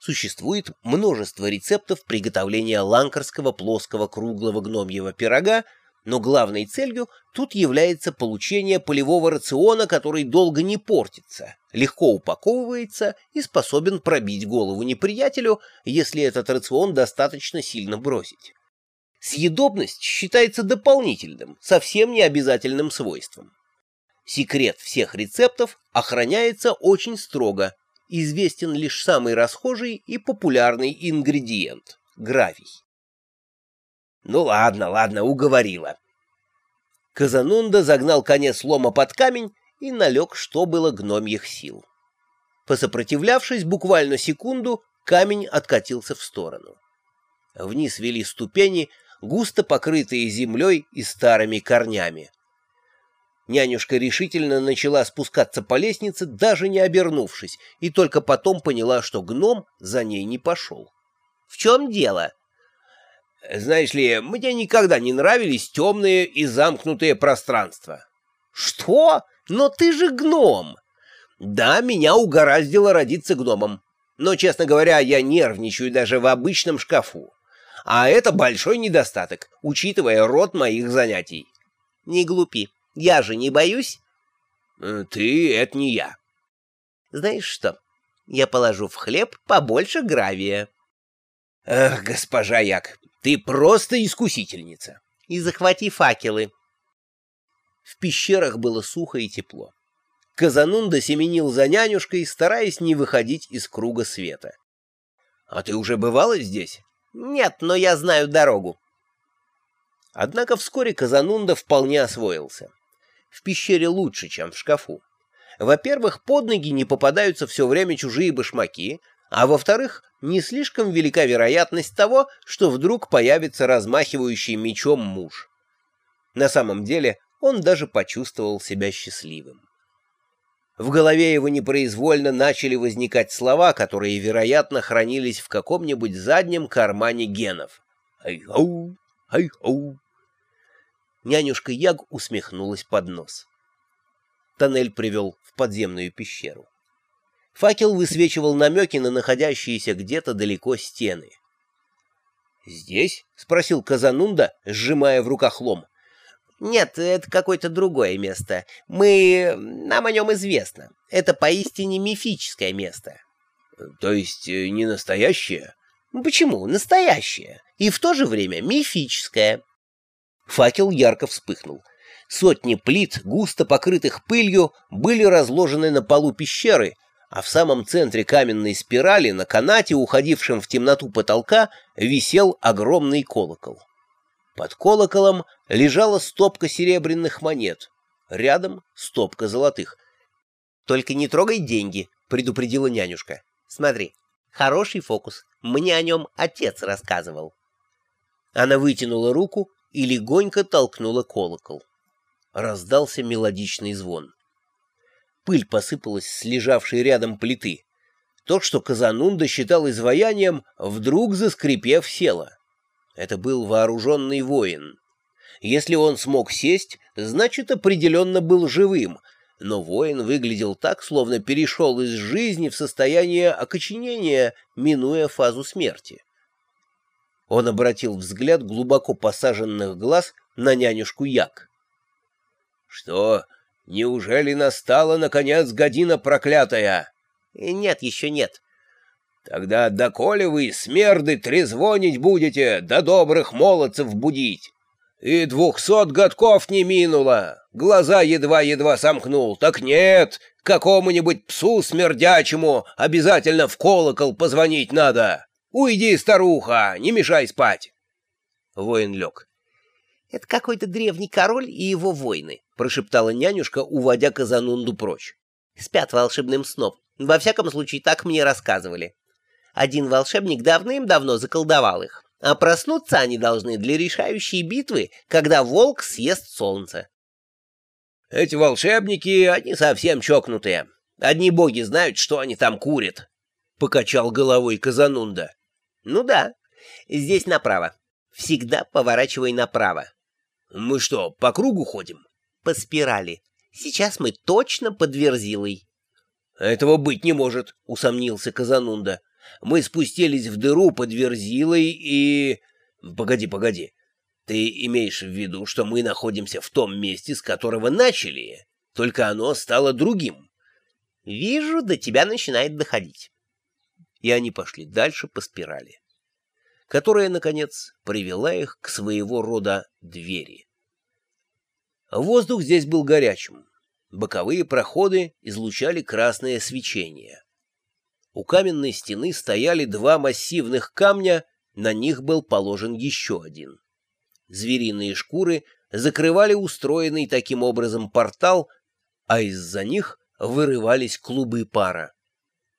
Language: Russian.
Существует множество рецептов приготовления ланкарского плоского круглого гномьего пирога, но главной целью тут является получение полевого рациона, который долго не портится, легко упаковывается и способен пробить голову неприятелю, если этот рацион достаточно сильно бросить. Съедобность считается дополнительным, совсем не обязательным свойством. Секрет всех рецептов охраняется очень строго, известен лишь самый расхожий и популярный ингредиент — гравий. Ну ладно, ладно, уговорила. Казанунда загнал конец лома под камень и налег, что было гномьих сил. Посопротивлявшись буквально секунду, камень откатился в сторону. Вниз вели ступени, густо покрытые землей и старыми корнями. Нянюшка решительно начала спускаться по лестнице, даже не обернувшись, и только потом поняла, что гном за ней не пошел. — В чем дело? — Знаешь ли, мне никогда не нравились темные и замкнутые пространства. — Что? Но ты же гном! — Да, меня угораздило родиться гномом. Но, честно говоря, я нервничаю даже в обычном шкафу. А это большой недостаток, учитывая род моих занятий. — Не глупи. Я же не боюсь. Э, ты — это не я. Знаешь что, я положу в хлеб побольше гравия. Эх, госпожа Як, ты просто искусительница. И захвати факелы. В пещерах было сухо и тепло. Казанунда семенил за нянюшкой, стараясь не выходить из круга света. — А ты уже бывала здесь? — Нет, но я знаю дорогу. Однако вскоре Казанунда вполне освоился в пещере лучше, чем в шкафу. Во-первых, под ноги не попадаются все время чужие башмаки, а во-вторых, не слишком велика вероятность того, что вдруг появится размахивающий мечом муж. На самом деле он даже почувствовал себя счастливым. В голове его непроизвольно начали возникать слова, которые, вероятно, хранились в каком-нибудь заднем кармане генов. «Ай-хоу! Ай-хоу! Нянюшка Яг усмехнулась под нос. Тоннель привел в подземную пещеру. Факел высвечивал намеки на находящиеся где-то далеко стены. «Здесь?» — спросил Казанунда, сжимая в руках лом. «Нет, это какое-то другое место. Мы... нам о нем известно. Это поистине мифическое место». «То есть э, не настоящее?» «Почему? Настоящее. И в то же время мифическое. Факел ярко вспыхнул. Сотни плит, густо покрытых пылью, были разложены на полу пещеры, а в самом центре каменной спирали, на канате, уходившем в темноту потолка, висел огромный колокол. Под колоколом лежала стопка серебряных монет, рядом стопка золотых. «Только не трогай деньги», — предупредила нянюшка. «Смотри, хороший фокус, мне о нем отец рассказывал». Она вытянула руку, и легонько толкнула колокол. Раздался мелодичный звон. Пыль посыпалась с лежавшей рядом плиты. То, что Казанунда считал изваянием, вдруг заскрипев село. Это был вооруженный воин. Если он смог сесть, значит, определенно был живым, но воин выглядел так, словно перешел из жизни в состояние окоченения, минуя фазу смерти. Он обратил взгляд глубоко посаженных глаз на нянюшку Як. — Что, неужели настала, наконец, година проклятая? «Э, — Нет, еще нет. — Тогда доколе вы, смерды, трезвонить будете, да добрых молодцев будить? И двухсот годков не минуло, глаза едва-едва сомкнул. Так нет, какому-нибудь псу смердячему обязательно в колокол позвонить надо. «Уйди, старуха, не мешай спать!» Воин лег. «Это какой-то древний король и его воины», — прошептала нянюшка, уводя Казанунду прочь. «Спят волшебным сном. Во всяком случае, так мне рассказывали. Один волшебник давным-давно заколдовал их, а проснуться они должны для решающей битвы, когда волк съест солнце». «Эти волшебники, они совсем чокнутые. Одни боги знают, что они там курят», — покачал головой Казанунда. Ну да, здесь направо. Всегда поворачивай направо. Мы что, по кругу ходим? По спирали. Сейчас мы точно под Верзилой. Этого быть не может, усомнился Казанунда. Мы спустились в дыру под Верзилой и... Погоди, погоди. Ты имеешь в виду, что мы находимся в том месте, с которого начали, только оно стало другим? Вижу, до тебя начинает доходить. И они пошли дальше по спирали, которая, наконец, привела их к своего рода двери. Воздух здесь был горячим. Боковые проходы излучали красное свечение. У каменной стены стояли два массивных камня, на них был положен еще один. Звериные шкуры закрывали устроенный таким образом портал, а из-за них вырывались клубы пара.